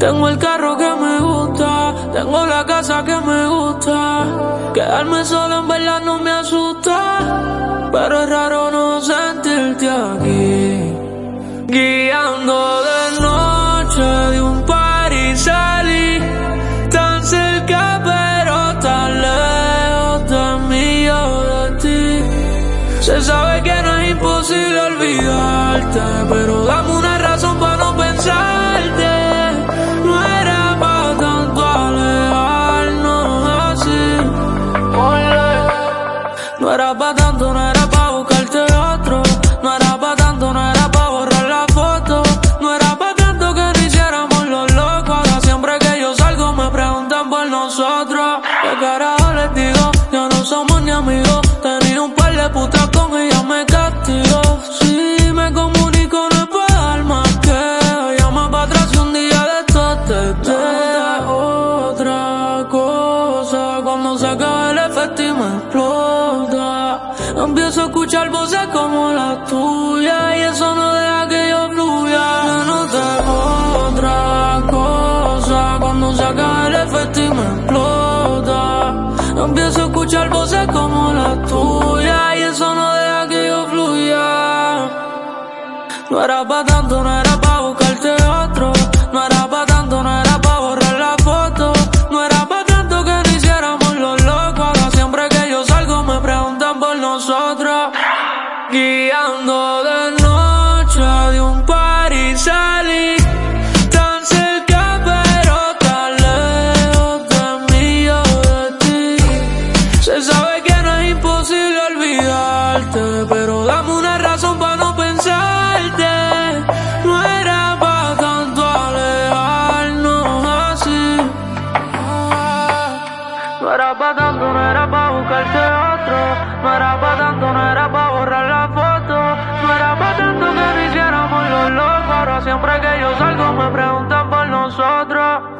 Tengo el carro que me gusta, tengo la casa que me gusta. Quedarme solo en verdad no me asusta, pero es raro no sentirte aquí. Guiando de noche de un par y salí, tan cerca pero tan lejos de mí o de ti. Se sabe que no es imposible olvidarte, pero dame una No era para tanto, no era para buscarte otro. No era para tanto, no era para borrar la foto. No era para tanto que no hiciéramos los locos. Ahora siempre que yo salgo me preguntan por nosotros. ¿Qué carajo les digo? Ya no somos ni amigos. Tenía un par de putas con ella me castigó. Si me comunico no es para dar más que. Llama para atrás un día de esto te otra cosa. Cuando se acabe el efecto y me explota. Empiezo a escuchar voces como la tuya y eso no deja que yo fluya. Me noté otra cosa. Cuando se acabe el efecto y me explota. Empiezo a escuchar voces como la tuya y eso no deja que yo fluya. No era pa' tanto, no era pa' buscarte otro. No era para tanto, no era para buscarte otro. No era para tanto, no era para borrar la foto. No era para tanto que no hiciéramos los locos. Ahora siempre que yo salgo me preguntan por nosotros.